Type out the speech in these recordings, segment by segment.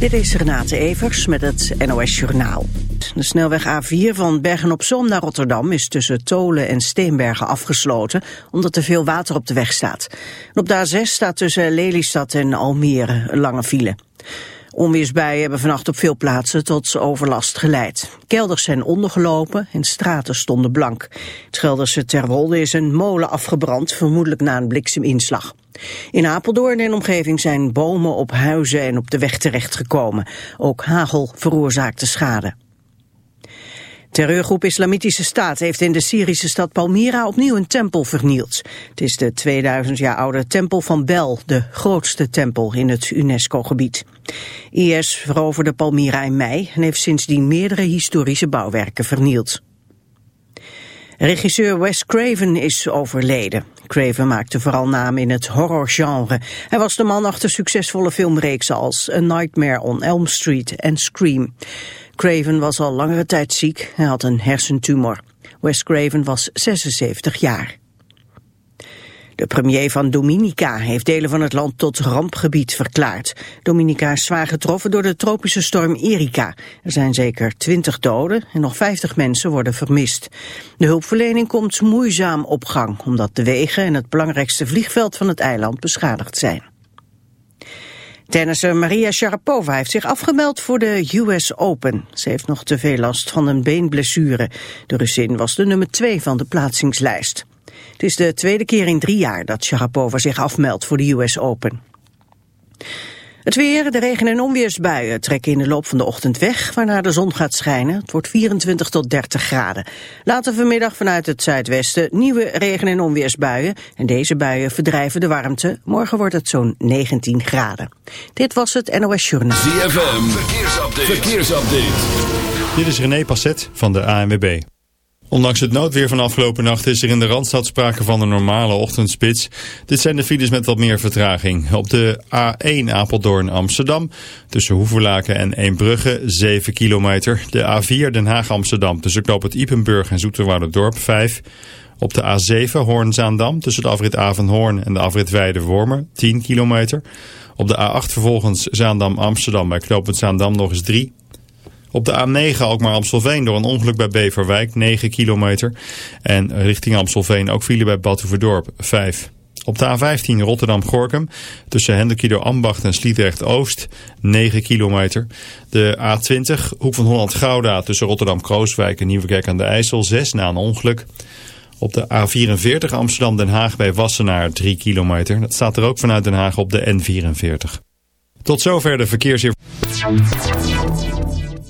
Dit is Renate Evers met het NOS Journaal. De snelweg A4 van Bergen-op-Zoom naar Rotterdam is tussen Tolen en Steenbergen afgesloten, omdat er veel water op de weg staat. op de A6 staat tussen Lelystad en Almere een lange file. Onweersbuien hebben vannacht op veel plaatsen tot overlast geleid. Kelders zijn ondergelopen en straten stonden blank. Het Gelderse Terwolde is een molen afgebrand, vermoedelijk na een blikseminslag. In Apeldoorn en omgeving zijn bomen op huizen en op de weg terechtgekomen. Ook hagel veroorzaakte schade. Terreurgroep Islamitische Staat heeft in de Syrische stad Palmyra opnieuw een tempel vernield. Het is de 2000 jaar oude tempel van Bel, de grootste tempel in het UNESCO-gebied. IS veroverde Palmyra in mei en heeft sindsdien meerdere historische bouwwerken vernield. Regisseur Wes Craven is overleden. Craven maakte vooral naam in het horrorgenre. Hij was de man achter succesvolle filmreeksen als A Nightmare on Elm Street en Scream. Craven was al langere tijd ziek. Hij had een hersentumor. Wes Craven was 76 jaar. De premier van Dominica heeft delen van het land tot rampgebied verklaard. Dominica is zwaar getroffen door de tropische storm Erika. Er zijn zeker 20 doden en nog 50 mensen worden vermist. De hulpverlening komt moeizaam op gang, omdat de wegen en het belangrijkste vliegveld van het eiland beschadigd zijn. Tennisser Maria Sharapova heeft zich afgemeld voor de US Open. Ze heeft nog te veel last van een beenblessure. De Russin was de nummer 2 van de plaatsingslijst. Het is de tweede keer in drie jaar dat Sharapova zich afmeldt voor de US Open. Het weer, de regen- en onweersbuien trekken in de loop van de ochtend weg, waarna de zon gaat schijnen. Het wordt 24 tot 30 graden. Later vanmiddag vanuit het zuidwesten nieuwe regen- en onweersbuien. En deze buien verdrijven de warmte. Morgen wordt het zo'n 19 graden. Dit was het NOS Journaal. ZFM, verkeersupdate. verkeersupdate. Dit is René Passet van de ANWB. Ondanks het noodweer van afgelopen nacht is er in de Randstad sprake van een normale ochtendspits. Dit zijn de files met wat meer vertraging. Op de A1 Apeldoorn-Amsterdam tussen Hoevelaken en Eembrugge 7 kilometer. De A4 Den Haag-Amsterdam tussen Knoop het Ipenburg en Dorp 5. Op de A7 Hoorn-Zaandam tussen de afrit Avenhoorn en de afrit Weide-Wormer 10 kilometer. Op de A8 vervolgens Zaandam-Amsterdam bij Knoop het Zaandam nog eens 3 op de A9 ook maar Amstelveen door een ongeluk bij Beverwijk, 9 kilometer. En richting Amstelveen ook file bij Batuverdorp, 5. Op de A15 Rotterdam-Gorkum tussen Hendekido Ambacht en Sliedrecht-Oost 9 kilometer. De A20 Hoek van Holland-Gouda tussen Rotterdam-Krooswijk en Nieuwekerk aan de IJssel 6 na een ongeluk. Op de A44 Amsterdam-Den Haag bij Wassenaar 3 kilometer. Dat staat er ook vanuit Den Haag op de N44. Tot zover de verkeersinformatie.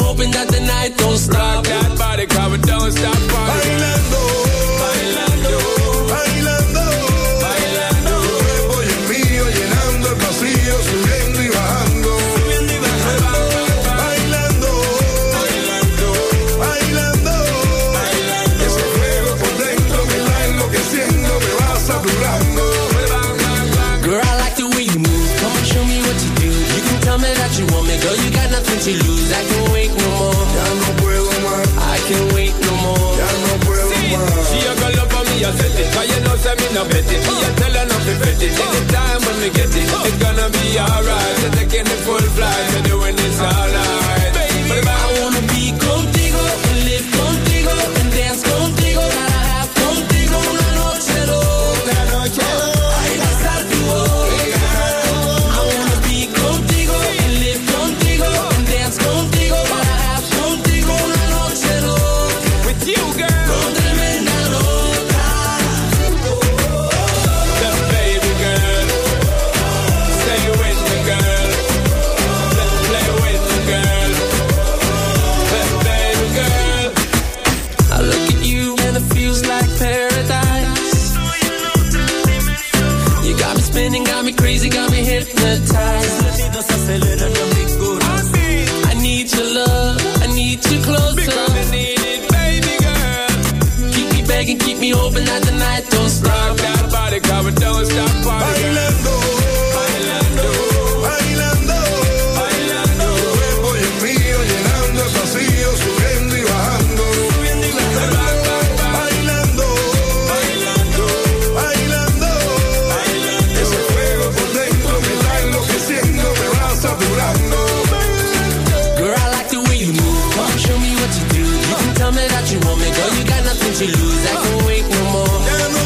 hoping that the night don't stop. What you do. You can tell me that you want me, girl. You got nothing to lose. I can wait no more. No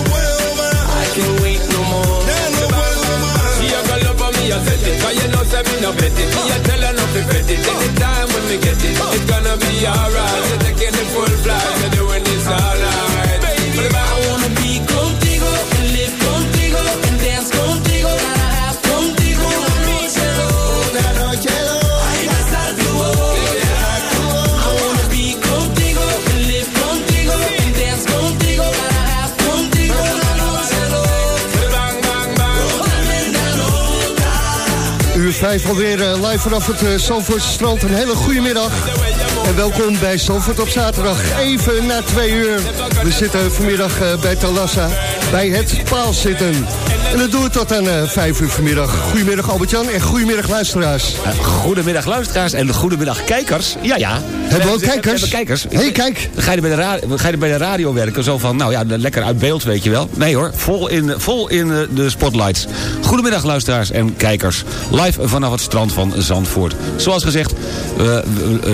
I can wait no more. no. She a go love for me, I set it. Cause you know, say me no bet it. Me a tell her not to bet it. Anytime when we get it, it's gonna be alright. 5 alweer eh, live vanaf het uh, Zandvoortse strand. Een hele goede middag. En welkom bij Zandvoort op zaterdag. Even na twee uur. We zitten vanmiddag eh, bij Talassa bij het paal zitten. En dat doen we tot aan uh, 5 uur vanmiddag. Goedemiddag Albert-Jan en goedemiddag luisteraars. Uh, goedemiddag luisteraars en goedemiddag kijkers. Ja, ja. Hebben we ook kijkers? We hebben kijkers. hey, kijk. Ga je, bij de ga je bij de radio werken? Zo van, nou ja, lekker uit beeld, weet je wel. Nee hoor, vol in, vol in uh, de spotlights. Goedemiddag luisteraars en kijkers. Live vanaf het strand van Zandvoort. Zoals gezegd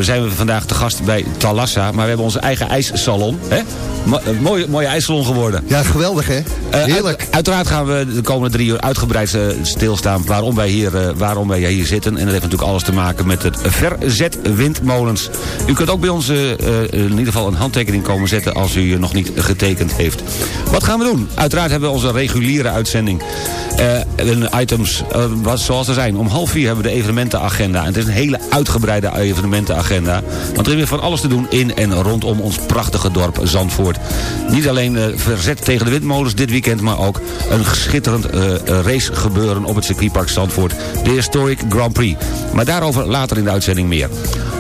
zijn we vandaag te gast bij Talassa. Maar we hebben onze eigen ijssalon. Hè? Mo mooie, mooie ijssalon geworden. Ja, geweldig hè? Heerlijk. Uit, uiteraard gaan we de komende drie uur uitgebreid uh, stilstaan waarom wij, hier, uh, waarom wij hier zitten. En dat heeft natuurlijk alles te maken met het verzet windmolens. U kunt ook bij ons in ieder geval een handtekening komen zetten als u nog niet getekend heeft. Wat gaan we doen? Uiteraard hebben we onze reguliere uitzending. items zoals er zijn. Om half vier hebben we de evenementenagenda. En het is een hele uitgebreide evenementenagenda. Want er is weer van alles te doen in en rondom ons prachtige dorp Zandvoort. Niet alleen verzet tegen de windmolens dit weekend, maar ook een schitterend uh, race gebeuren op het circuitpark Zandvoort. De Historic Grand Prix. Maar daarover later in de uitzending meer.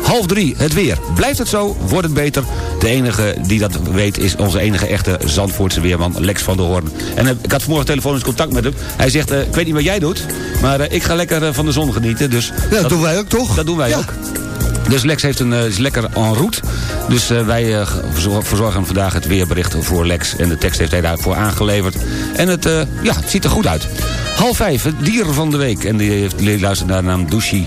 Half drie, het weer. Blijft het zo, wordt het beter. De enige die dat weet is onze enige echte Zandvoortse weerman Lex van der Hoorn. En uh, ik had vanmorgen telefonisch contact met hem. Hij zegt, uh, ik weet niet wat jij doet, maar ik ga lekker van de zon genieten. Dus ja, dat doen wij ook toch? Dat doen wij ja. ook. Dus Lex heeft een, is lekker en route. Dus uh, wij uh, verzorgen vandaag het weerbericht voor Lex. En de tekst heeft hij daarvoor aangeleverd. En het, ja, ziet er goed uit. Half vijf, het dier van de week. En die, heeft, die luistert naar de naam Douchy.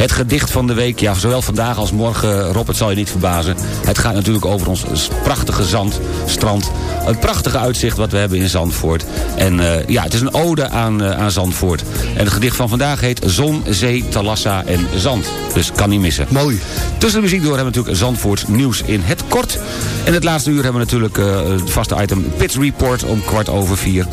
Het gedicht van de week, ja, zowel vandaag als morgen, Rob, het zal je niet verbazen. Het gaat natuurlijk over ons prachtige zand, strand. Het prachtige uitzicht wat we hebben in Zandvoort. En uh, ja, het is een ode aan, uh, aan Zandvoort. En het gedicht van vandaag heet Zon, Zee, Talassa en Zand. Dus kan niet missen. Mooi. Tussen de muziek door hebben we natuurlijk Zandvoort nieuws in het kort. En het laatste uur hebben we natuurlijk uh, het vaste item Pits Report om kwart over vier.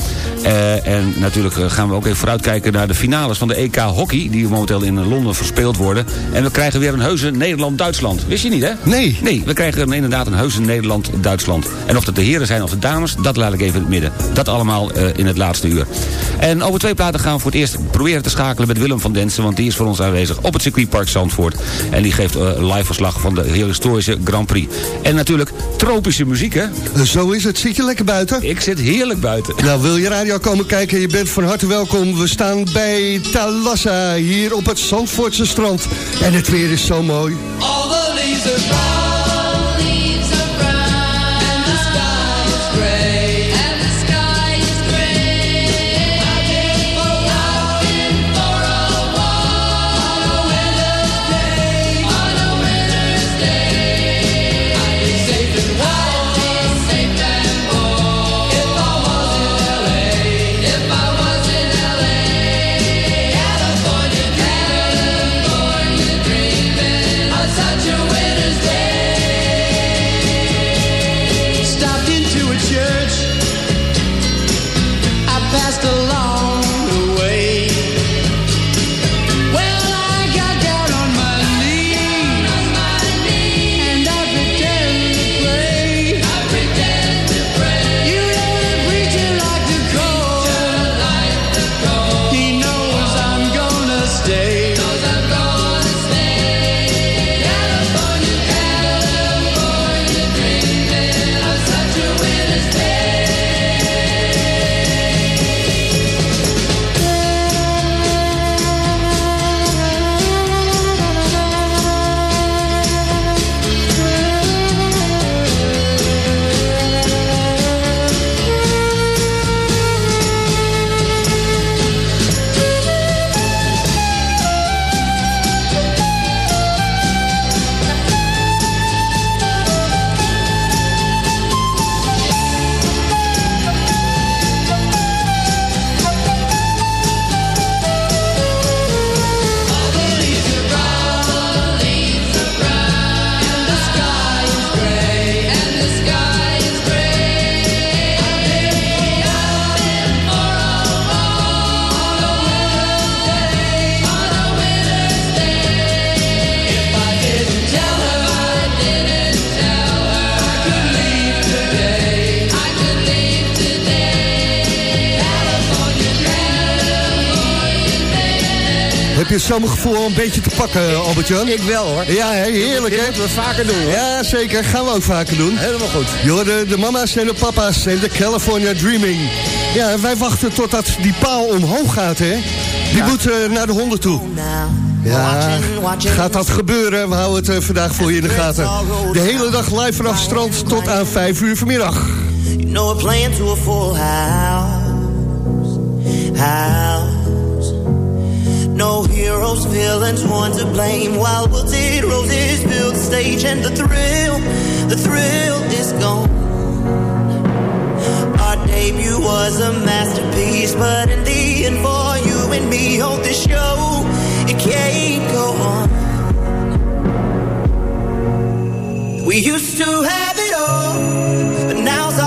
en natuurlijk gaan we ook even vooruitkijken naar de finales van de EK Hockey... die momenteel in Londen verspeeld worden. En we krijgen weer een heuse Nederland-Duitsland. Wist je niet, hè? Nee. Nee, we krijgen inderdaad een heuse Nederland-Duitsland. En of dat de heren zijn of de dames, dat laat ik even in het midden. Dat allemaal eh, in het laatste uur. En over twee platen gaan we voor het eerst proberen te schakelen met Willem van Densen... want die is voor ons aanwezig op het circuitpark Zandvoort. En die geeft eh, live verslag van de historische Grand Prix. En natuurlijk tropische muziek, hè? Zo is het. Zit je lekker buiten? Ik zit heerlijk buiten. Nou, wil je radio komen kijken? Je bent van harte welkom. We staan bij Talassa, hier op het Zandvoortse strand. En het weer is zo mooi. All the Heb je het zomergevoel een beetje te pakken, Albert-Jan? Ik wel hoor. Ja, heerlijk hè? moeten we vaker doen hoor. Ja, zeker. Gaan we ook vaker doen. Helemaal goed. Je hoorde de mama's en de papa's en de California Dreaming. Ja, wij wachten totdat die paal omhoog gaat, hè? Die moet eh, naar de honden toe. Ja, gaat dat gebeuren? We houden het eh, vandaag voor je in de gaten. De hele dag live vanaf het strand tot aan 5 uur vanmiddag. You know we're playing to a full house. House. No heroes, villains, one to blame. While wilted roses fill the stage, and the thrill, the thrill is gone. Our debut was a masterpiece, but in the end, for you and me, on this show, it can't go on. We used to have it all, but now's our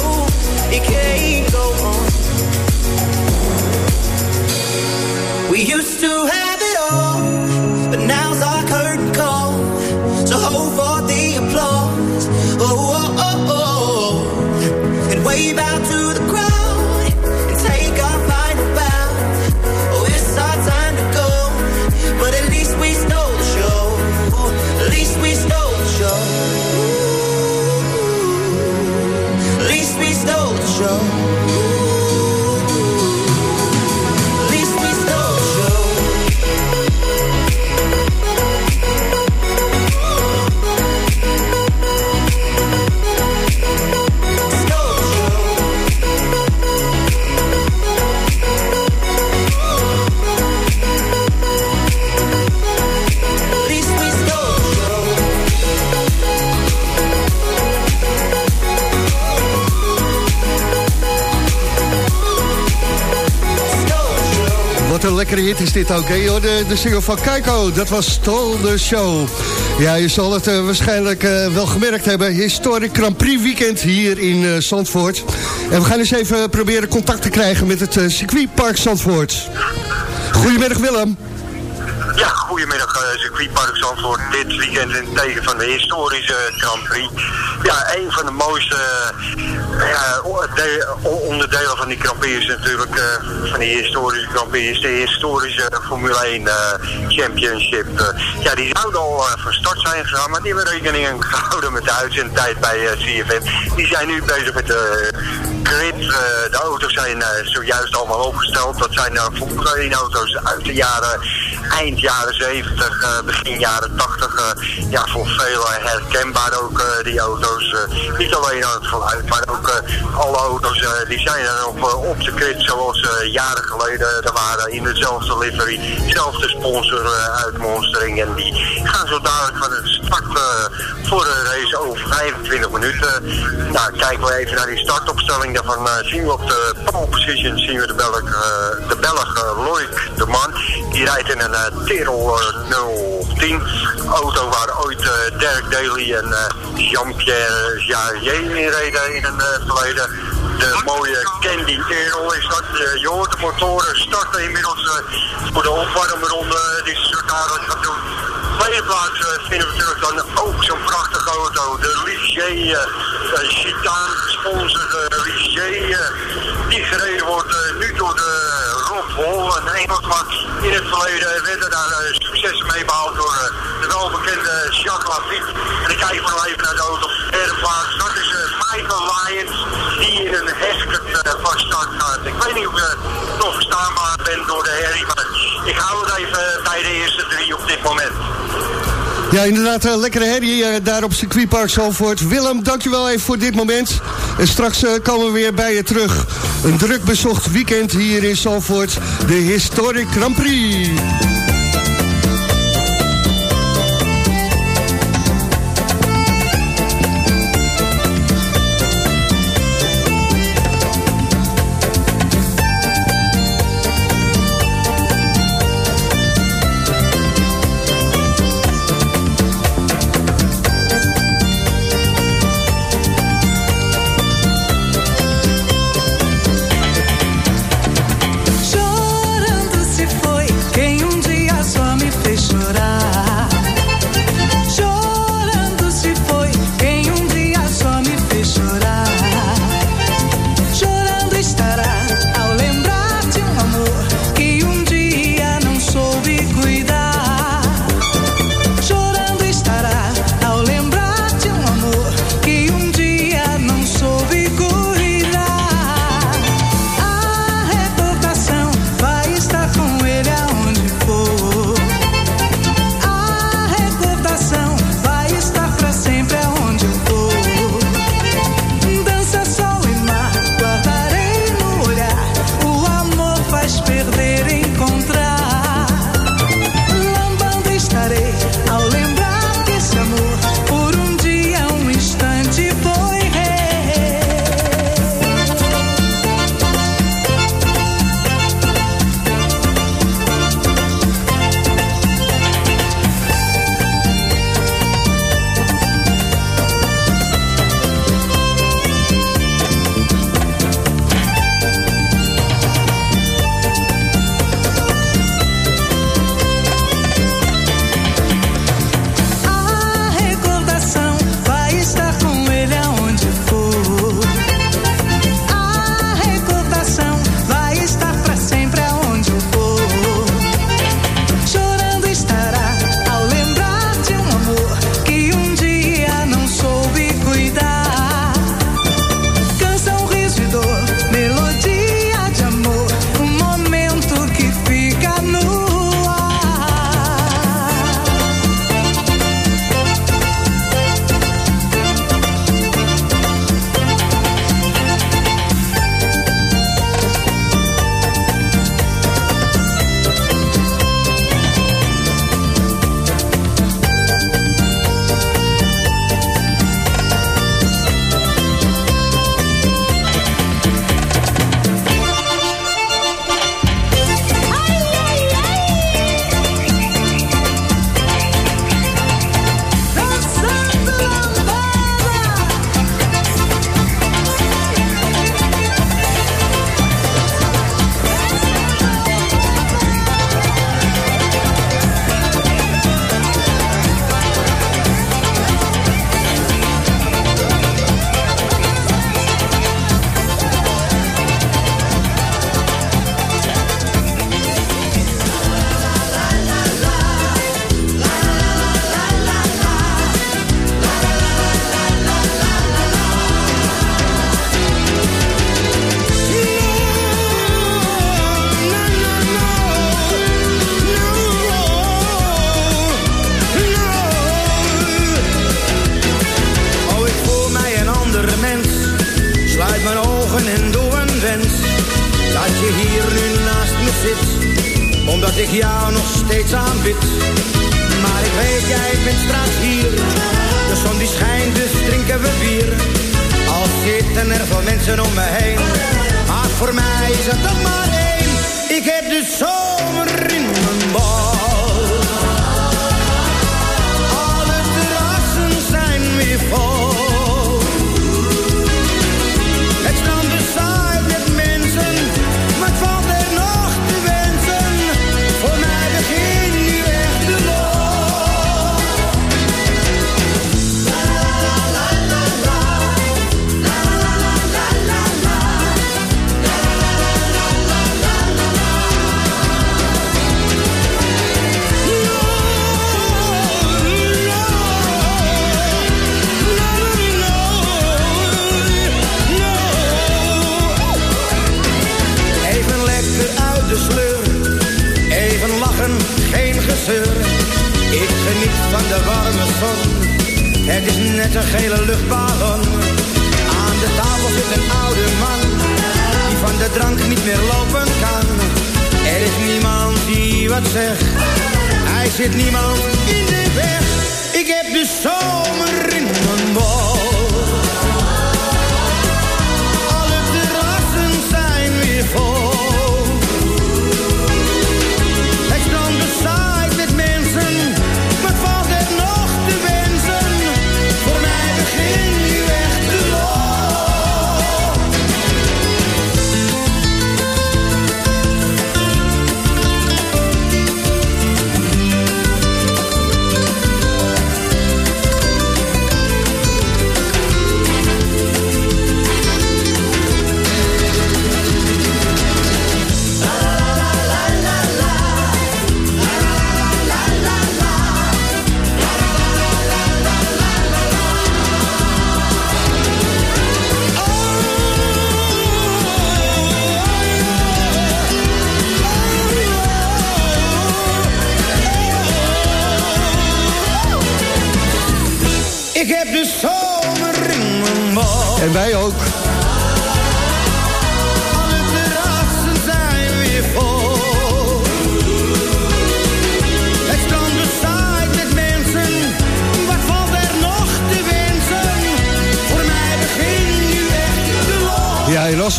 wave out to Wat een lekkere hit is dit ook, hè? De, de single van Keiko, dat was Stol de Show. Ja, je zal het eh, waarschijnlijk eh, wel gemerkt hebben. Historic Grand Prix weekend hier in eh, Zandvoort. En we gaan eens even proberen contact te krijgen met het circuitpark Zandvoort. Goedemiddag Willem. Ja, goedemiddag uh, circuitpark Zandvoort. Dit weekend in het teken van de historische Grand Prix. Ja, een van de mooiste eh, onderdelen van die Grand Prix is natuurlijk eh, van die historische Grand Prix de historische Formule 1 eh, Championship. Eh, ja, die zouden al eh, van start zijn gegaan, maar die hebben rekening gehouden met de uitzendtijd bij eh, CFM. Die zijn nu bezig met de Eh, de auto's zijn eh, zojuist allemaal opgesteld. Dat zijn uh, Formule 1 auto's uit de jaren, eind jaren 70, eh, begin jaren 80. eh, ja, voor velen herkenbaar ook eh, die auto's. eh, niet alleen aan het geluid, maar ook eh, alle auto's eh, die zijn er op, eh, op de grid zoals eh, jaren geleden er waren in dezelfde livery, dezelfde sponsor eh, uitmonstering. En die gaan zo dadelijk van het start eh, voor de race over 25 minuten. Nou, kijken we even naar die startopstelling. Daarvan eh, zien we op de pole position zien we de Belg, eh, de Belg eh, de Man. Die rijdt in een eh, 010 auto waar ooit Dirk Daly en Jean-Pierre Jarier in reden in eh, verleden. De mooie Candy Earl is dat. Eh, je hoort de motoren starten inmiddels eh, voor de opwarmronde die ze zo dadelijk gaan doen tweede plaats eh, vinden we natuurlijk dan ook zo'n prachtige auto. De Ligier, uh, Gitaan gesponsorde Ligier. Eh, die gereden wordt eh, nu door de Rob Wol, een Engelsman. In het verleden werden daar eh, successen mee behaald door eh, de welbekende Jacques Lafitte. En dan kijken we even naar de auto op. Dat is eh, Michael Lyons, die in een hesket uh, van start gaat. Ik weet niet of je nog verstaanbaar bent door de herrie, maar ik hou het even bij de eerste drie op dit moment. Ja, inderdaad, een lekkere herrie eh, daar op circuitpark Zalvoort. Willem, dankjewel even voor dit moment. En straks eh, komen we weer bij je terug. Een druk bezocht weekend hier in Zalvoort. De Historic Grand Prix.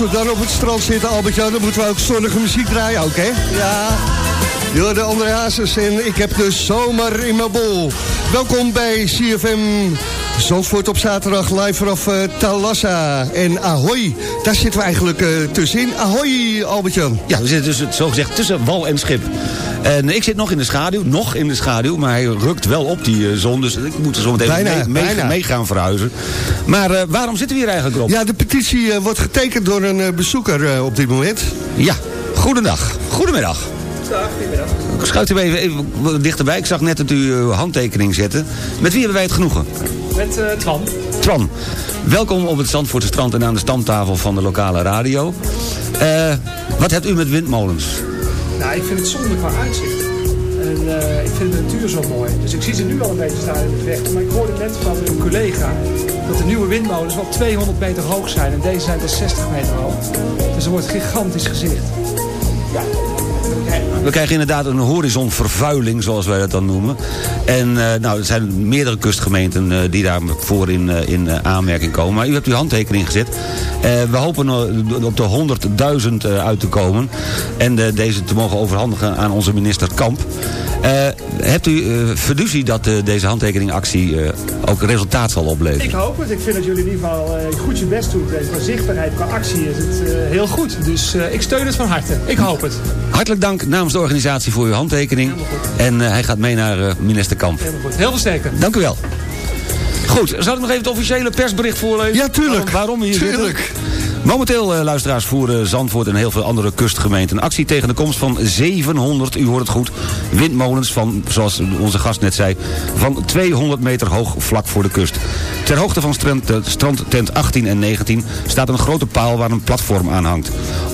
We dan op het strand zitten, Albert-Jan, dan moeten we ook zonnige muziek draaien ook, hè? Ja. Door de andere hazes en ik heb de zomer in mijn bol. Welkom bij CFM Zandvoort op zaterdag live vanaf Talassa. En Ahoy, daar zitten we eigenlijk eh, tussenin. Ahoy, Albert-Jan. Ja, we zitten dus zo gezegd tussen wal en schip. En ik zit nog in de schaduw, nog in de schaduw, maar hij rukt wel op die eh, zon. Dus ik moet er zo meteen Bijna, mee, mee, bijna. mee gaan verhuizen. Maar eh, waarom zitten we hier eigenlijk op? Ja, de petitie eh, wordt getekend door een bezoeker eh, op dit moment. Ja, goedendag. Goedemiddag. Schuift u even, even dichterbij. Ik zag net dat u uw handtekening zette. Met wie hebben wij het genoegen? Met eh Twan. Twan, welkom op het Zandvoortse strand en aan de stamtafel van de lokale radio. Eh, wat hebt u met windmolens? Nou, ik vind het zonde qua uitzicht. En eh, ik vind de natuur zo mooi. Dus ik zie ze nu al een beetje staan in de vechten. Maar ik hoorde net van een collega dat de nieuwe windmolens wel 200 meter hoog zijn. En deze zijn wel 60 meter hoog. Dus er wordt een gigantisch gezicht. Ja. We krijgen inderdaad een horizonvervuiling, zoals wij dat dan noemen. En eh, nou, er zijn meerdere kustgemeenten eh, die daarvoor in, eh, in aanmerking komen. Maar u hebt uw handtekening gezet. We hopen op de 100.000 eh, uit te komen. En deze te mogen overhandigen aan onze minister Kamp. Eh, hebt u eh fiducie dat eh, deze handtekeningactie eh, ook resultaat zal opleveren? Ik hoop het. Ik vind dat jullie in ieder geval eh, goed je best doen. Qua zichtbaarheid, qua actie is het eh, heel goed. Dus eh, ik steun het van harte. Ik hoop het. Hartelijk dank namens de organisatie voor uw handtekening. En eh, hij gaat mee naar eh, minister Kamp. Helemaal goed. Heel veel sterkte. Dank u wel. Goed, zal ik nog even het officiële persbericht voorlezen? Ja, tuurlijk. Waarom, waarom we hier Tuurlijk. zitten? Momenteel, eh, luisteraars, voeren Zandvoort en heel veel andere kustgemeenten... actie tegen de komst van 700, u hoort het goed, windmolens van, zoals onze gast net zei... van 200 meter hoog vlak voor de kust. Ter hoogte van eh, strandtent 18 en 19 staat een grote paal waar een platform aan hangt.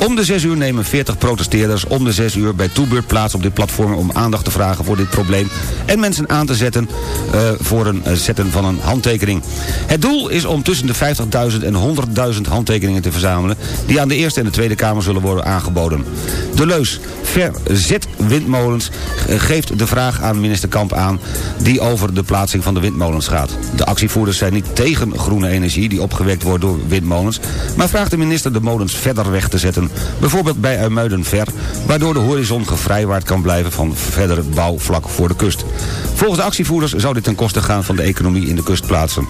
Om de 6 uur nemen 40 protesteerders om de 6 uur bij toebeurt plaats op dit platform... om aandacht te vragen voor dit probleem en mensen aan te zetten eh, voor een zetten van een handtekening. Het doel is om tussen de 50.000 en 100.000 handtekeningen te die aan de Eerste en de Tweede Kamer zullen worden aangeboden. De leus Verzet windmolens eh, geeft de vraag aan minister Kamp aan... die over de plaatsing van de windmolens gaat. De actievoerders zijn niet tegen groene energie die opgewekt wordt door windmolens... maar vraagt de minister de molens verder weg te zetten. Bijvoorbeeld bij Uimuiden ver, waardoor de horizon gevrijwaard kan blijven van verdere bouw vlak voor de kust. Volgens de actievoerders zou dit ten koste gaan van de economie in de kustplaatsen.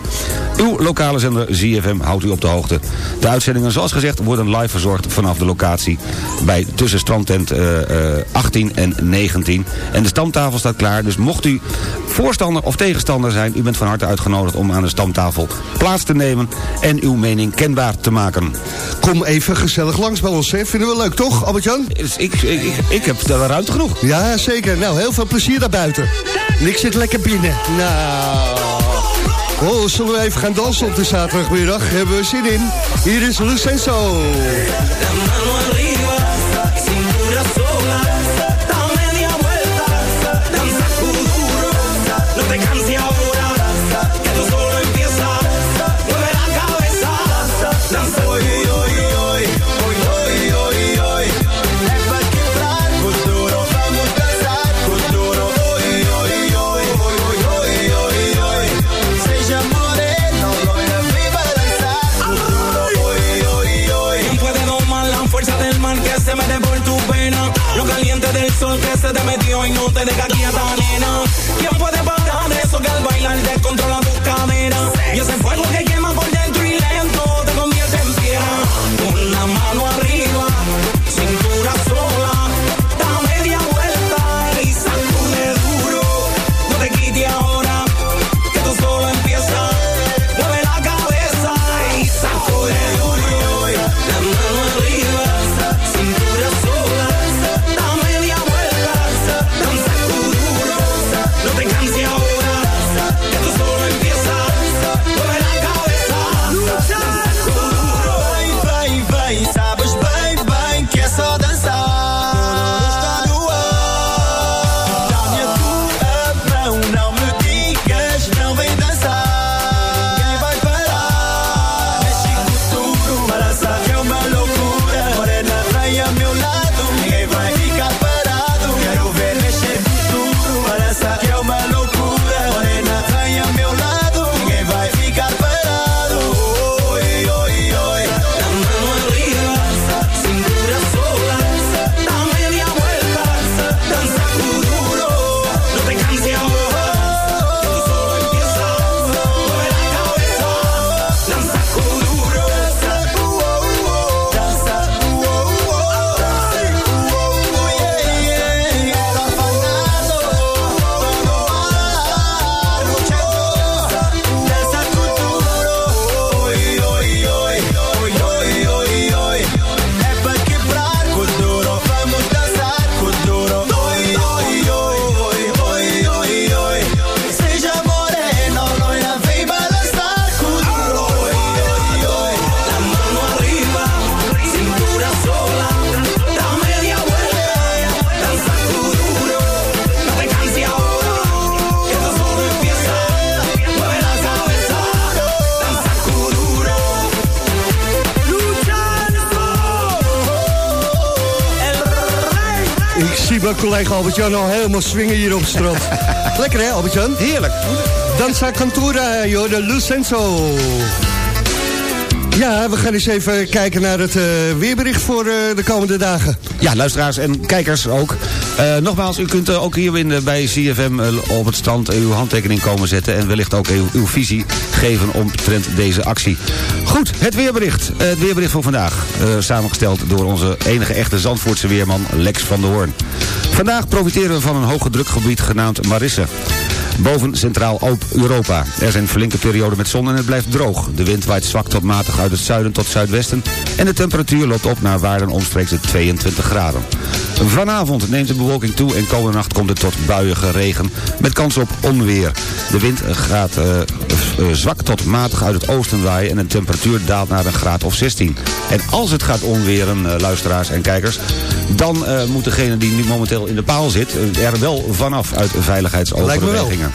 Uw lokale zender ZFM houdt u op de hoogte. De uitzendingen zoals gezegd worden live verzorgd vanaf de locatie bij tussen strandtent eh, eh, 18 en 19. En de stamtafel staat klaar, dus mocht u voorstander of tegenstander zijn... u bent van harte uitgenodigd om aan de stamtafel plaats te nemen... en uw mening kenbaar te maken. Kom even gezellig langs bij ons, hè? Vinden we leuk, toch, Albert-Jan? Ik, ik, ik, ik heb ruimte genoeg. Ja, zeker. Nou, heel veel plezier daar buiten. En ik zit lekker binnen. Nou... Oh, zullen we even gaan dansen op de zaterdagmiddag? Hebben we zin in? Hier is Lucenzo. Collega Albert-Jan al helemaal swingen hier op het strand. Lekker hè, Albert-Jan? Heerlijk. Danza Cantura, joh, de Lucenzo. Ja, we gaan eens even kijken naar het eh, weerbericht voor eh, de komende dagen. Ja, luisteraars en kijkers ook. Eh, nogmaals, u kunt eh, ook hier in, de- bij CFM eh, op het strand uw handtekening komen zetten... en wellicht ook uw, visie geven omtrent deze actie. Goed, het weerbericht. Eh, het weerbericht voor vandaag. eh, samengesteld door onze enige echte Zandvoortse weerman Lex van der Hoorn. Vandaag profiteren we van een hoge drukgebied genaamd Marisse. Boven Centraal-Europa. Er zijn flinke perioden met zon en het blijft droog. De wind waait zwak tot matig uit het zuiden tot zuidwesten... en de temperatuur loopt op naar waarden omstreeks de 22 graden. Vanavond neemt de bewolking toe en komende nacht komt het tot buiige regen... met kans op onweer. De wind gaat eh, zwak tot matig uit het oosten waaien... en de temperatuur daalt naar een graad of 16. En als het gaat onweren, eh, luisteraars en kijkers... dan eh, moet degene die nu momenteel in de paal zit... eh, er wel vanaf uit veiligheidsoverwegingen.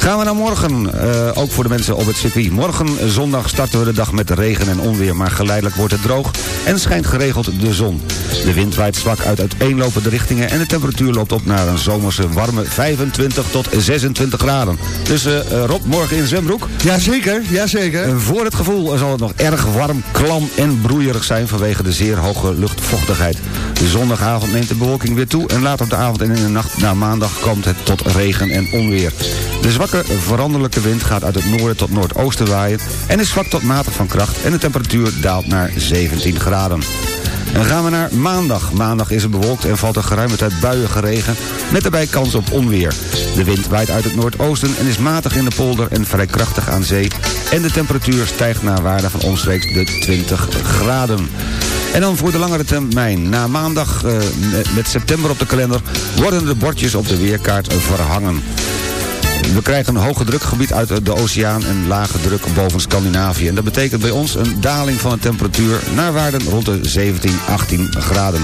Gaan we naar morgen, eh, ook voor de mensen op het circuit. Morgen zondag starten we de dag met regen en onweer... maar geleidelijk wordt het droog en schijnt geregeld de zon. De wind waait zwak uit uiteenlopende richtingen... en de temperatuur loopt op naar een zomerse warme 25 tot 26 graden. Dus eh, eh, Rob, morgen in zwembroek? Jazeker, jazeker. Eh, Voor het gevoel zal het nog erg warm, klam en broeierig zijn... vanwege de zeer hoge luchtvochtigheid. De zondagavond neemt de bewolking weer toe... en later op de avond en in de nacht naar maandag komt het tot regen en onweer. De zwakke veranderlijke wind gaat uit het noorden tot noordoosten waaien... en is zwak tot matig van kracht en de temperatuur daalt naar 17 graden. Dan gaan we naar maandag. Maandag is het bewolkt en valt er geruime tijd buien geregen... met daarbij kans op onweer. De wind waait uit het noordoosten en is matig in de polder en vrij krachtig aan zee... en de temperatuur stijgt naar waarde van omstreeks de 20 graden. En dan voor de langere termijn. Na maandag eh, met september op de kalender... worden de bordjes op de weerkaart verhangen. We krijgen een hoge drukgebied uit de oceaan en lage druk boven Scandinavië. En dat betekent bij ons een daling van de temperatuur naar waarden rond de 17, 18 graden.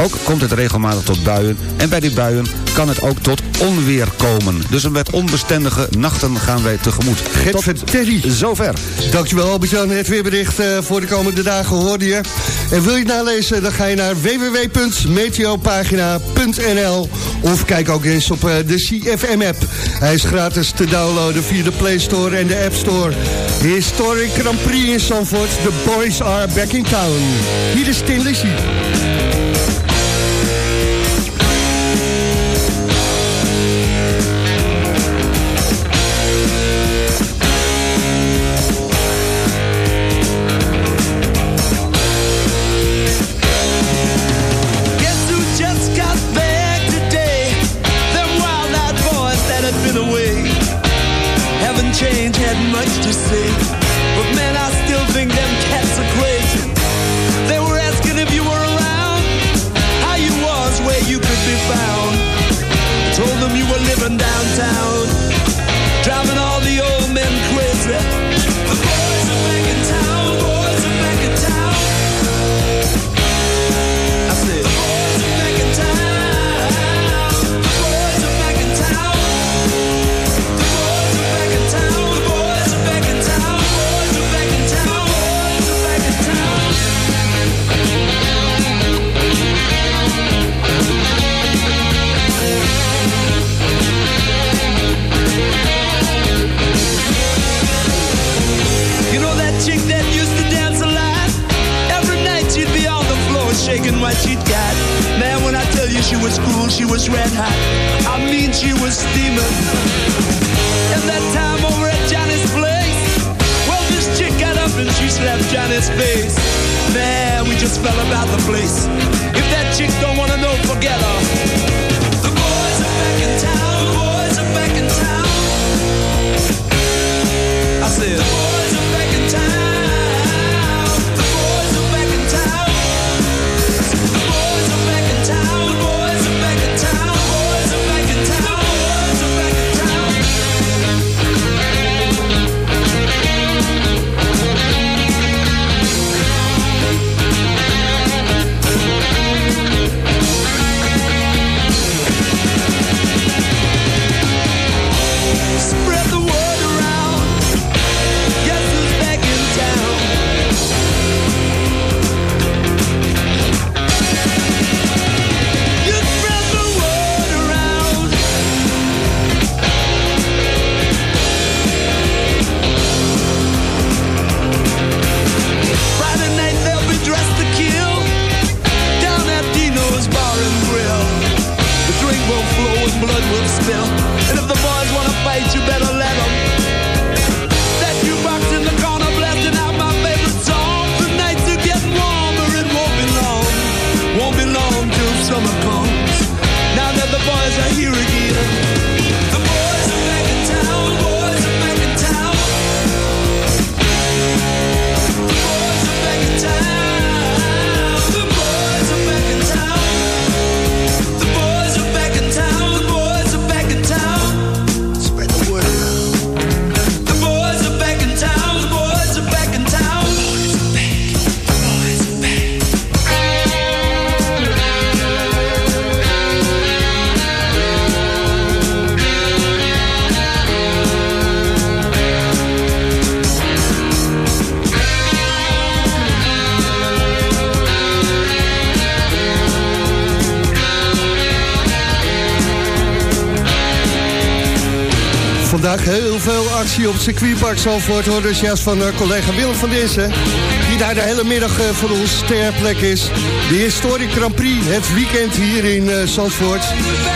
Ook komt het regelmatig tot buien en bij die buien kan het ook tot onweer komen. Dus een met onbestendige nachten gaan wij tegemoet. Tot Terry. Zover. Dankjewel Albert-Jan. Het weerbericht eh, voor de komende dagen hoorde je. En wil je het nalezen, dan ga je naar www.meteopagina.nl of kijk ook eens op eh, de CFM-app. Hij is gratis te downloaden via de Play Store en de App Store. Historic Grand Prix in Zandvoort. The boys are back in town. Hier is Tin Lizzy. She was cool, she was red hot. I mean, she was steaming. And that time over at Johnny's place, well, this chick got up and she slapped Johnny's face. Man, we just fell about the place. If that chick don't wanna know, forget her. Fight, you better Vandaag heel veel actie op het circuitpark Zalvoort. Hoor dus juist van uh, collega Willem van Dinsen. Die daar de hele middag uh, voor ons ter plek is. De historic Grand Prix, het weekend hier in uh, Zalvoort.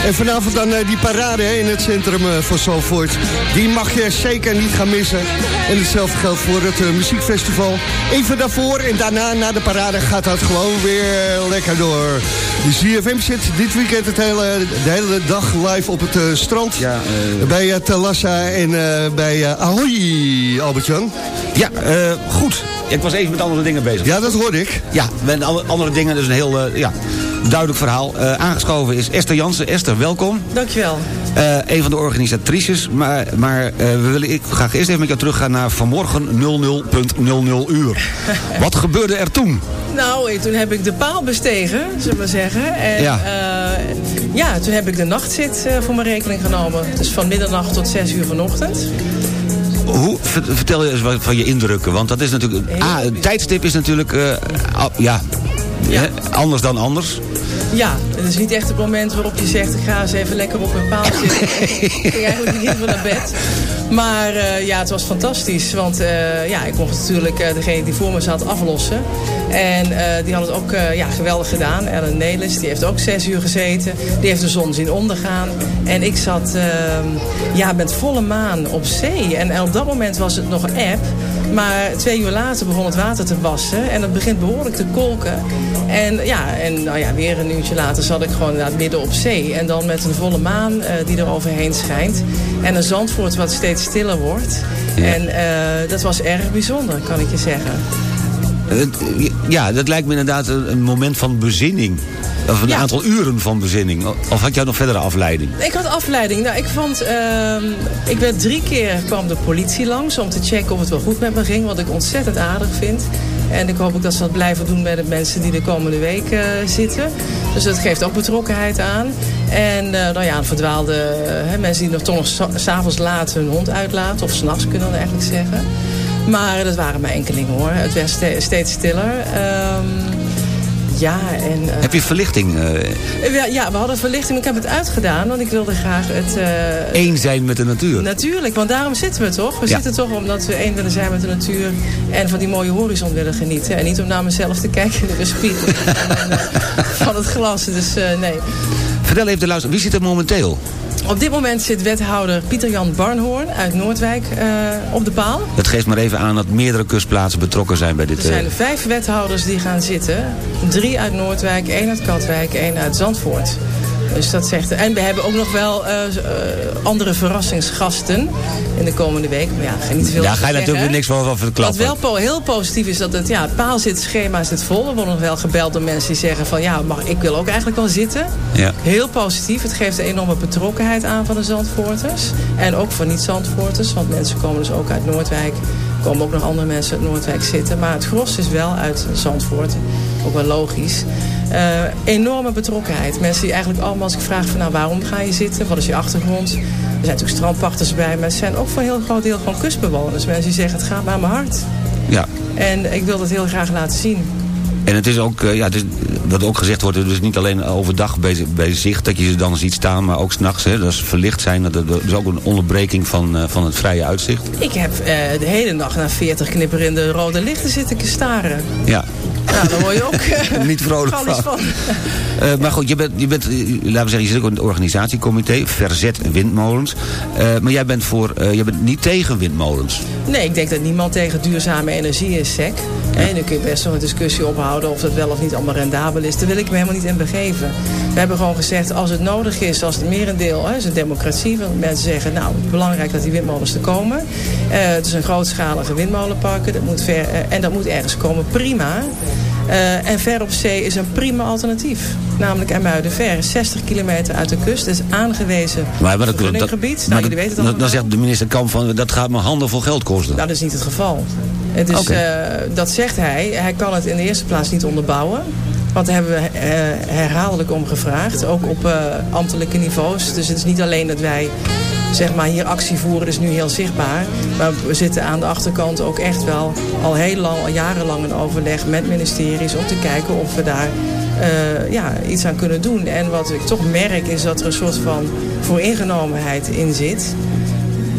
En vanavond dan die parade hè, in het centrum van Zalvoort. Die mag je zeker niet gaan missen. En hetzelfde geldt voor het muziekfestival. Even daarvoor en daarna na de parade gaat dat gewoon weer lekker door. De ZFM zit dit weekend het hele, de hele dag live op het strand. Ja, bij uh, Talassa en uh, bij uh, Ahoy, Albert-Jan. Ja, goed. Ik was even met andere dingen bezig. Ja, dat hoorde ik. Ja, met andere dingen, dus een heel ja, duidelijk verhaal. aangeschoven is Esther Jansen. Esther, welkom. Dankjewel. een van de organisatrices, maar, maar we willen, ik ga eerst even met jou teruggaan naar vanmorgen 00.00 uur. Wat gebeurde er toen? Nou, toen heb ik de paal bestegen, zullen we zeggen. En, ja. Uh, ja, toen heb ik de nachtzit uh, voor mijn rekening genomen. Dus van middernacht tot 6 uur vanochtend. Hoe, vertel je eens wat van je indrukken. Want dat is natuurlijk... Ah, het tijdstip is natuurlijk... Uh, ja, ja. anders dan anders. Ja, het is niet echt het moment waarop je zegt... ik ga eens even lekker op mijn paal zitten. ik ging eigenlijk niet meer naar bed. Maar uh, ja, het was fantastisch. Want uh, ja, ik mocht natuurlijk uh, degene die voor me zat aflossen. En die had het ook ja, geweldig gedaan. Ellen Nelis, die heeft ook zes uur gezeten. Die heeft de zon zien ondergaan. En ik zat ehm, ja, met volle maan op zee. En op dat moment was het nog app. Maar twee uur later begon het water te wassen. En het begint behoorlijk te kolken. En ja, en nou ja, weer een uurtje later zat ik gewoon inderdaad midden op zee. En dan met een volle maan uh, die er overheen schijnt. En een zandvoort wat steeds stiller wordt. Ja. En dat was erg bijzonder, kan ik je zeggen. Ja, dat lijkt me inderdaad een moment van bezinning. Of een Ja. aantal uren van bezinning. Of had jij nog verdere afleiding? Ik had afleiding. Nou, ik vond, ehm, ik werd drie keer kwam de politie langs om te checken of het wel goed met me ging. Wat ik ontzettend aardig vind. En ik hoop ook dat ze dat blijven doen bij de mensen die de komende week eh, zitten. Dus dat geeft ook betrokkenheid aan. En eh, nou ja, verdwaalde hè, mensen die nog toch nog sa- s'avonds laat hun hond uitlaten. Of s'nachts kunnen we eigenlijk zeggen. Maar dat waren maar enkelingen hoor. Het werd ste- steeds stiller. Ehm, ja, en... eh, Heb je verlichting? eh ja, we hadden verlichting. Ik heb het uitgedaan, want ik wilde graag het... eh, één zijn met de natuur? Natuurlijk, want daarom zitten we toch? We Ja. zitten toch omdat we één willen zijn met de natuur... en van die mooie horizon willen genieten. En niet om naar mezelf te kijken in de spiegel van, het glas. Dus nee. Vertel even de luister, wie zit er momenteel? Op dit moment zit wethouder Pieter-Jan Barnhoorn uit Noordwijk eh, op de paal. Dat geeft maar even aan dat meerdere kustplaatsen betrokken zijn bij dit... Er zijn eh, er vijf wethouders die gaan zitten. Drie uit Noordwijk, één uit Katwijk, één uit Zandvoort. Dus dat zegt... En we hebben ook nog wel eh, eh, andere verrassingsgasten in de komende week. Maar ja, ga niet veel over ga je natuurlijk weer niks van, van Wat verklappen. wel po- heel positief is dat het, ja, het paalzitschema zit vol. Er worden nog wel gebeld door mensen die zeggen van ja, mag, ik wil ook eigenlijk wel zitten. Ja. Heel positief. Het geeft een enorme betrokkenheid aan van de Zandvoorters. En ook van niet-Zandvoorters. Want mensen komen dus ook uit Noordwijk. Er komen ook nog andere mensen uit Noordwijk zitten. Maar het gros is wel uit Zandvoort. Ook wel logisch. Eh, enorme betrokkenheid. Mensen die eigenlijk allemaal als ik vraag van nou waarom ga je zitten? Wat is je achtergrond? Er zijn natuurlijk strandpachters bij. Maar er zijn ook voor een heel groot deel gewoon kustbewoners. Mensen die zeggen het gaat me aan mijn hart. Ja. En ik wil dat heel graag laten zien. En het is ook, eh, ja, het is, wat ook gezegd wordt, het is niet alleen overdag bij, bij zicht dat je ze dan ziet staan, maar ook s'nachts. Dat is verlicht zijn, dat dat is ook een onderbreking van, eh, van het vrije uitzicht. Ik heb eh, de hele nacht naar 40 knipperende rode lichten zitten staren. Ja. Nou, daar word je ook Niet vrolijk van. van. Eh, maar goed, je bent, je bent, eh, laten we zeggen, je zit ook in het organisatiecomité, Verzet Windmolens. Eh, maar jij bent, voor, jij bent niet tegen windmolens. Nee, ik denk dat niemand tegen duurzame energie is, sec. En nu kun je best nog een discussie ophouden of dat wel of niet allemaal rendabel is. Daar wil ik me helemaal niet in begeven. We hebben gewoon gezegd, als het nodig is, als het merendeel, hè, is een democratie. Want mensen zeggen, nou, het is belangrijk dat die windmolens er komen. Het is een grootschalige windmolenparken. Dat moet ver, en dat moet ergens komen, prima. Eh, en ver op zee is een prima alternatief. Namelijk Ermuidenver, 60 kilometer uit de kust. Dat is aangewezen Maar, maar dat, dat, vergunninggebied. maar Nou, dat- jullie weten het dan, dan zegt de minister Kamp van, dat gaat me handen vol geld kosten. Nou, dat is niet het geval. Het is, eh, dat zegt hij. Hij kan het in de eerste plaats niet onderbouwen. Want daar hebben we eh, herhaaldelijk om gevraagd. Ook op ambtelijke niveaus. Dus het is niet alleen dat wij zeg maar, hier actie voeren. Is nu heel zichtbaar. Maar we zitten aan de achterkant ook echt wel al heel lang, al jarenlang in overleg met ministeries. Om te kijken of we daar eh, ja, iets aan kunnen doen. En wat ik toch merk is dat er een soort van vooringenomenheid in zit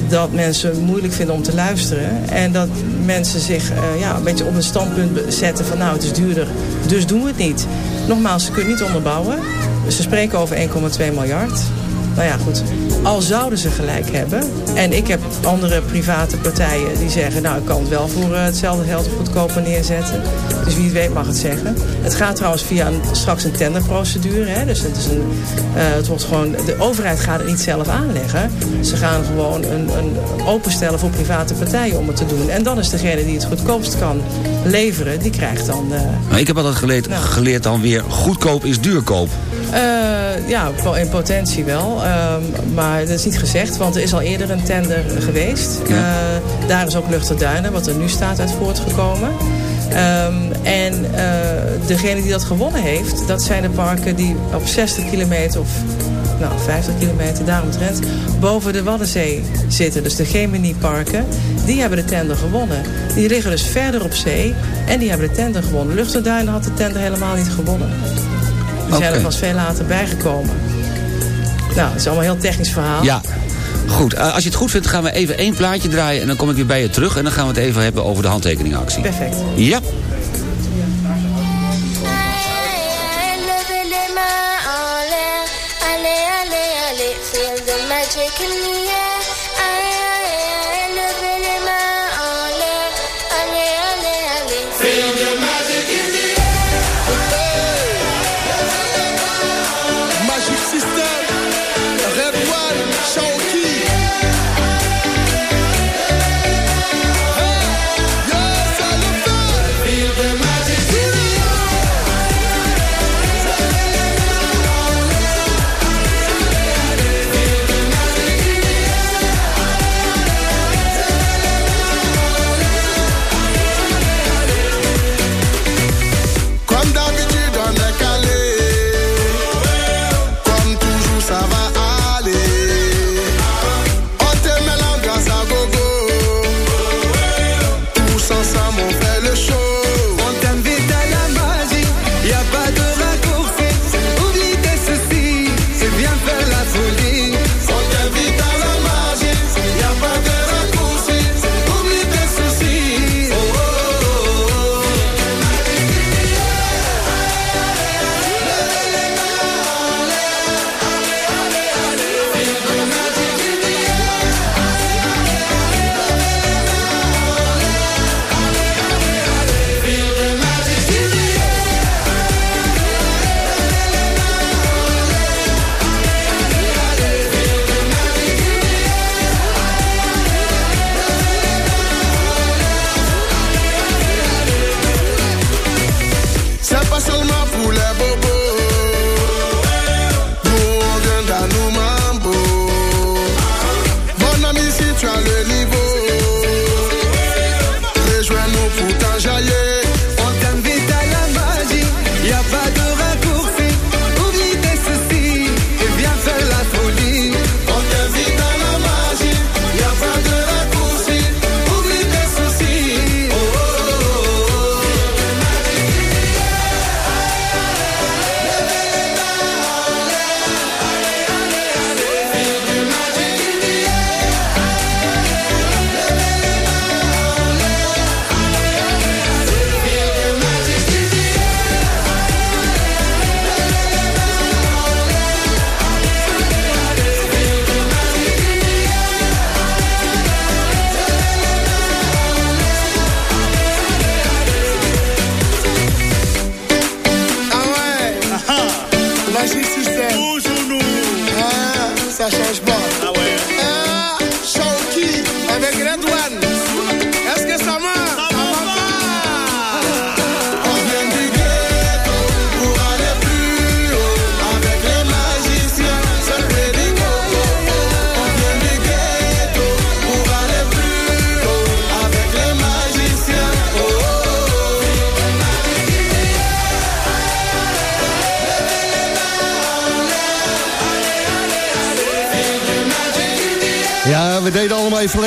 dat mensen moeilijk vinden om te luisteren. En dat mensen zich eh, ja, een beetje op een standpunt zetten van nou het is duurder, dus doen we het niet. Nogmaals, ze kunnen niet onderbouwen. Ze spreken over 1,2 miljard. Nou ja, goed. Al zouden ze gelijk hebben. En ik heb andere private partijen die zeggen... nou, ik kan het wel voor eh, hetzelfde geld goedkoper neerzetten. Dus wie het weet mag het zeggen. Het gaat trouwens via een, straks een tenderprocedure. Hè? Dus het, is een, eh, het wordt gewoon... De overheid gaat het niet zelf aanleggen. Ze gaan gewoon een, een openstellen voor private partijen om het te doen. En dan is degene die het goedkoopst kan leveren... die krijgt dan... Maar ik heb altijd geleerd, geleerd dan weer, goedkoop is duurkoop. Eh, ja, in potentie wel. Ehm, maar dat is niet gezegd, want er is al eerder een tender geweest. Eh, daar is ook Luchterduinen, wat er nu staat, uit voortgekomen. Ehm, en eh, degene die dat gewonnen heeft, dat zijn de parken die op 60 kilometer of nou, 50 kilometer daaromtrent boven de Waddenzee zitten. Dus de Gemini-parken, die hebben de tender gewonnen. Die liggen dus verder op zee en die hebben de tender gewonnen. Luchterduinen had de tender helemaal niet gewonnen. Er Oké. pas veel later bijgekomen. Nou, het is allemaal een heel technisch verhaal. Ja. Goed, eh, als je het goed vindt gaan we even één plaatje draaien... en dan kom ik weer bij je terug en dan gaan we het even hebben over de handtekeningactie. Perfect. Ja. Levez les mains en l'air. Allez, allez, allez. Feel the magic in the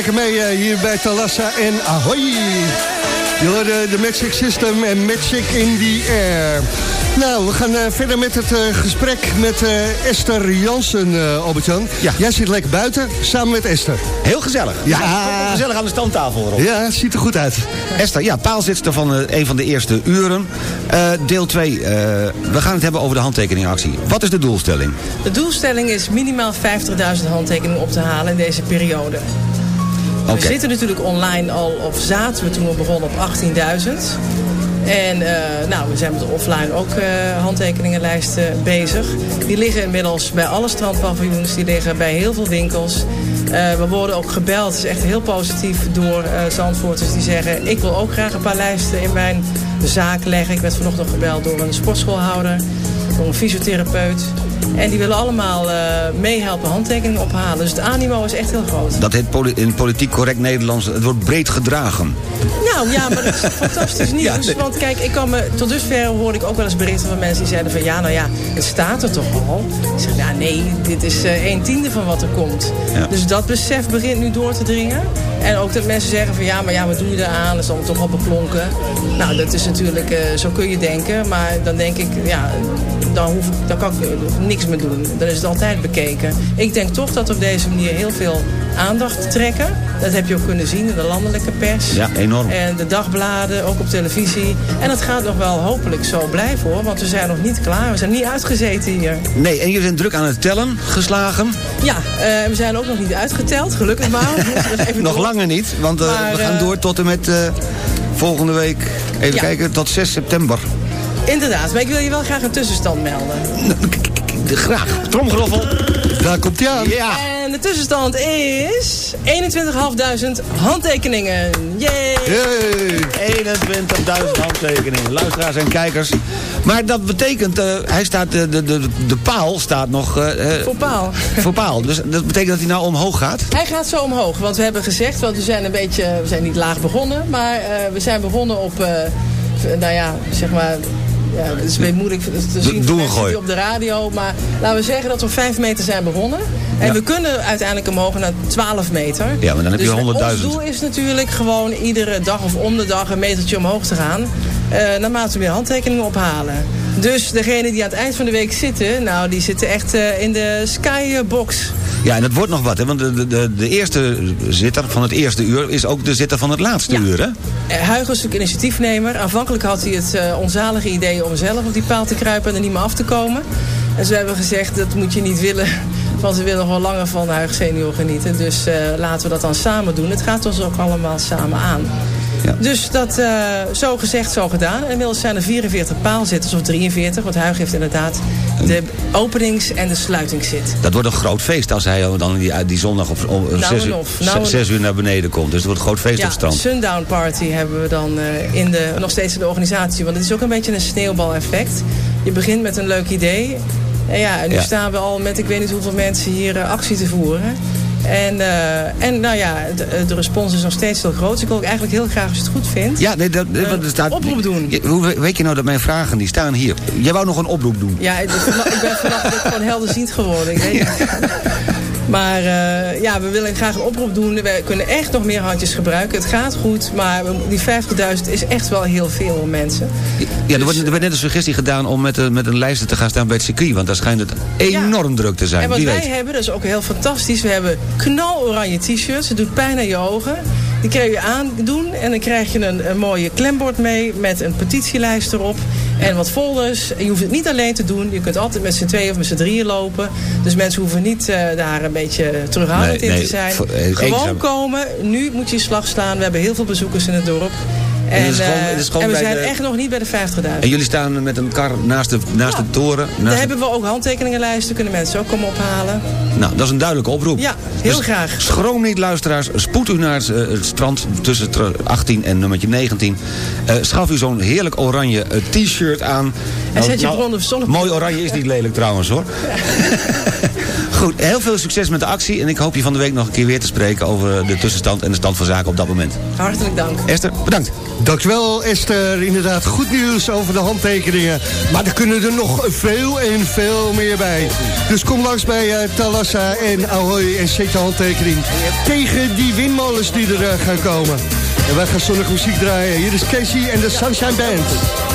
lekker mee eh, hier bij Talassa en Ahoy. Je hoorde de Magic System en Magic in the Air. Nou, we gaan eh, verder met het eh, gesprek met Esther Jansen, eh Albert-Jan. Jij zit lekker buiten, samen met Esther. Heel gezellig. Ja. Gezellig aan de standtafel, Rob. Ja, ziet er goed uit. Esther, ja, paalzitster van eh, een van de eerste uren. Eh, deel 2, we gaan het hebben over de handtekeningactie. Wat is de doelstelling? De doelstelling is minimaal 50.000 handtekeningen op te halen in deze periode. We zitten natuurlijk online al, of zaten we toen we begonnen op 18.000. En eh, nou, we zijn met offline ook eh, handtekeningenlijsten bezig. Die liggen inmiddels bij alle strandpaviljoens, die liggen bij heel veel winkels. Eh, we worden ook gebeld, het is echt heel positief door Zandvoorters die zeggen... ik wil ook graag een paar lijsten in mijn zaak leggen. Ik werd vanochtend gebeld door een sportschoolhouder, door een fysiotherapeut. En die willen allemaal eh, meehelpen handtekeningen ophalen. Dus het animo is echt heel groot. Dat heet poli- in politiek correct Nederlands, het wordt breed gedragen. Nou ja, maar dat is fantastisch nieuws. Ja, nee. Want kijk, ik kan me, tot dusver hoorde ik ook wel eens berichten van mensen die zeiden van ja, nou ja, het staat er toch al. Ik zeg, ja nee, dit is eh, een tiende van wat er komt. Ja. Dus dat besef begint nu door te dringen. En ook dat mensen zeggen van ja, maar ja, wat doe je eraan? Dat is allemaal toch al beklonken. Nou, dat is natuurlijk, eh, zo kun je denken. Maar dan denk ik, ja, dan, hoef ik, dan kan ik eh, niks meer doen. Dan is het altijd bekeken. Ik denk toch dat we op deze manier heel veel aandacht trekken. Dat heb je ook kunnen zien in de landelijke pers. Ja, enorm. En de dagbladen, ook op televisie. En het gaat nog wel hopelijk zo blijven hoor. Want we zijn nog niet klaar. We zijn niet uitgezeten hier. Nee, en jullie zijn druk aan het tellen, geslagen. Ja, eh, we zijn ook nog niet uitgeteld. Gelukkig maar. Nog door. langer niet, want eh, Maar, we gaan eh, door tot en met volgende week. Even Ja. kijken, tot 6 september. Inderdaad, maar ik wil je wel graag een tussenstand melden. Graag. Tromgeroffel. Daar komt hij aan. Ja. En de tussenstand is 21.500 handtekeningen. Yay! 21.000 handtekeningen, luisteraars en kijkers. Maar dat betekent, eh, hij staat, de, de, de, de paal staat nog... eh, eh, Voor paal. Voor paal. Dus dat betekent dat hij nou omhoog gaat? Hij gaat zo omhoog, want we hebben gezegd, want we zijn een beetje, we zijn niet laag begonnen, maar eh, we zijn begonnen op, eh, nou ja, zeg maar, ja, het is een beetje moeilijk te zien doe een op de radio, maar laten we zeggen dat we op 5 meter zijn begonnen. En Ja. we kunnen uiteindelijk omhoog naar 12 meter. Ja, maar dan heb je dus 100.000. Ons doel is natuurlijk gewoon iedere dag of om de dag een metertje omhoog te gaan. eh naarmate we meer handtekeningen ophalen. Dus degene die aan het eind van de week zitten, nou die zitten echt eh, in de skybox. Ja, en dat wordt nog wat, hè? want de, de- de, eerste zitter van het eerste uur is ook de zitter van het laatste uur, hè? Hugo is ook initiatiefnemer. Aanvankelijk had hij het eh, onzalige idee om zelf op die paal te kruipen en er niet meer af te komen. En zo hebben gezegd, dat moet je niet willen. Want we willen nog wel langer van Huig senior genieten. Dus eh, laten we dat dan samen doen. Het gaat ons ook allemaal samen aan. Dus dat eh, zo gezegd, zo gedaan. Inmiddels zijn er 44 paalzitters, of 43. Want Huig heeft inderdaad de openings- en de sluitingszit. Dat wordt een groot feest als hij dan die, die zondag op, Nou uur, of, nou en zes uur naar beneden komt. Dus het wordt een groot feest op het strand. Sundown Party hebben we dan eh, in de, nog steeds in de organisatie. Want het is ook een beetje een sneeuwbaleffect. Je begint met een leuk idee. En ja, en nu Ja. staan we al met ik weet niet hoeveel mensen hier eh, actie te voeren. En, eh, en nou ja, de, de respons is nog steeds heel groot. Dus ik wil ook eigenlijk heel graag als je het goed vindt. Ja, nee, dat, er staat, oproep doen. Hoe weet je nou dat mijn vragen, die staan hier. Jij wou nog een oproep doen. Ja, ik ben vannacht, gewoon helderziend geworden. Ik weet. Maar eh, ja, we willen graag een oproep doen. We kunnen echt nog meer handjes gebruiken. Het gaat goed, maar die 50.000 is echt wel heel veel mensen. Ja, er, wordt, er werd net een suggestie gedaan om met, een- met een lijst te gaan staan bij het circuit. Want daar schijnt het enorm druk te zijn. En wat Wie wij weet. hebben, dat is ook heel fantastisch. We hebben knaloranje t-shirts. Het doet pijn aan je ogen. Die kun je aandoen. En dan krijg je een, een mooie klembord mee met een petitielijst erop. En wat folders. Je hoeft het niet alleen te doen. Je kunt altijd met z'n tweeën of met z'n drieën lopen. Dus mensen hoeven niet eh, daar een beetje terughoudend Nee, in nee, te zijn. voor- eh, Gewoon komen. Nu moet je slag slaan. We hebben heel veel bezoekers in het dorp. En, het is gewoon- eh, gewoon en we zijn de- echt nog niet bij de 50.000. En jullie staan met een kar naast de, naast de toren. Daar de- hebben we ook handtekeningenlijsten. Kunnen mensen ook komen ophalen. nou, dat is een duidelijke oproep. Ja, heel Dus graag. Schroom niet, luisteraars. Spoed u naar het, eh, het strand tussen het 18 en nummertje 19. Eh, schaf u zo'n heerlijk oranje t-shirt aan. En zet je bron of zonnebril. Mooi oranje is niet lelijk trouwens hoor. Goed, heel veel succes met de actie. En ik hoop je van de week nog een keer weer te spreken over de tussenstand en de stand van zaken op dat moment. Hartelijk dank. Esther, bedankt. Dankjewel Esther, inderdaad goed nieuws over de handtekeningen. Maar er kunnen er nog veel en veel meer bij. Dus kom langs bij eh, Talassa en Ahoy en zet je handtekening tegen die windmolens die er eh, gaan komen. En wij gaan zonnige muziek draaien. Hier is Casey en de Sunshine Band.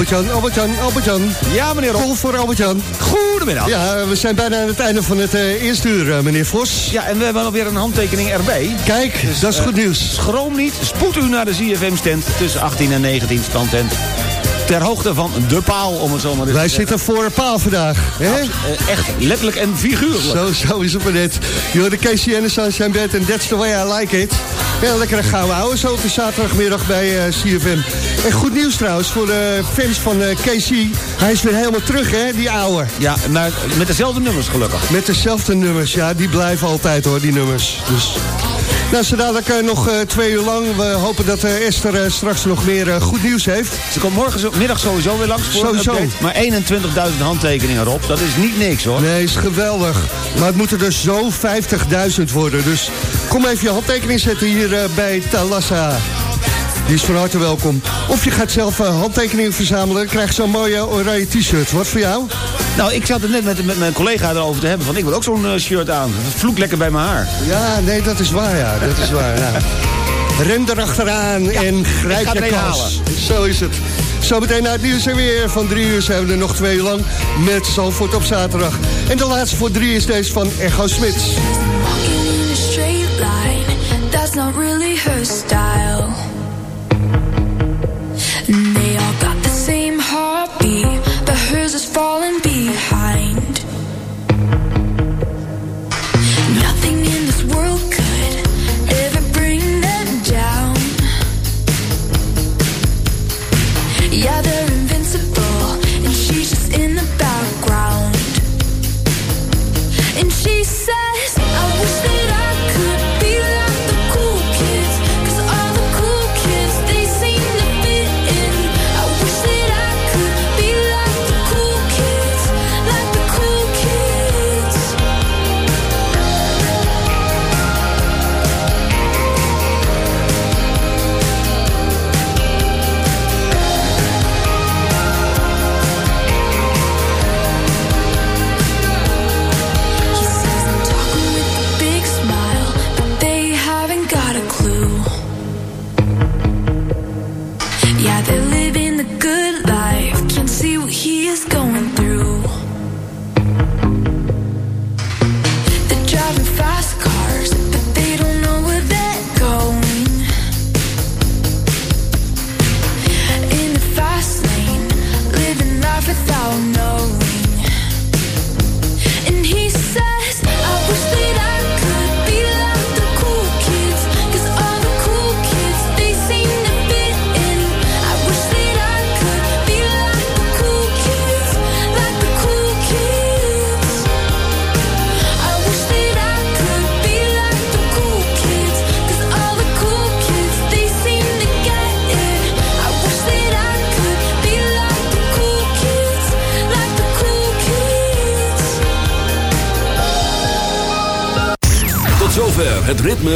Albert-Jan, Albert-Jan, Albert-Jan. Ja, meneer Rob. Vol voor Albert-Jan. Goedemiddag. Ja, we zijn bijna aan het einde van het eh, eerste uur, eh, meneer Vos. Ja, en we hebben alweer een handtekening erbij. Kijk, dat is eh, goed nieuws. Schroom niet, spoed u naar de ZFM-stand tussen 18 en 19 standtent. Ter hoogte van de paal, om het zo maar Wij te zeggen. zitten voor een paal vandaag. Hè? Eh, Echt letterlijk en figuurlijk. Zo, zo is het maar net. Je hoorde Casey en de Sunshine Band en that's the way I like it. Ja, lekkere gouden ouwe zo op de zaterdagmiddag bij eh, CFM. En goed nieuws trouwens voor de fans van eh, Casey. Hij is weer helemaal terug, hè, die ouwe. Ja, maar met dezelfde nummers gelukkig. Met dezelfde nummers, ja, die blijven altijd hoor, die nummers. Dus... Nou, zo dadelijk eh, nog eh, twee uur lang. We hopen dat eh, Esther straks nog meer goed nieuws heeft. Ze komt morgenmiddag sowieso weer langs voor Sowieso. een update. Maar 21.000 handtekeningen erop, dat is niet niks hoor. Nee, is geweldig. Maar het moeten er zo 50.000 worden. Dus kom even je handtekening zetten hier bij Talassa. Die is van harte welkom. Of je gaat zelf handtekeningen verzamelen. Krijg je zo'n mooie oranje t-shirt. Wat voor jou? Nou, ik zat het net met, met mijn collega erover te hebben. Van, ik wil ook zo'n eh, shirt aan. Het vloekt lekker bij mijn haar. Ja, nee, dat is waar, ja. Dat is waar, ja. Ren erachteraan en ik grijp ga je kans. Zo is het. Zometeen na het nieuws en weer van drie uur zijn we er nog twee uur lang met Zalvoort op zaterdag. En de laatste voor drie is deze van Echo Smits. Walking in a straight line, that's not really her style. Yeah,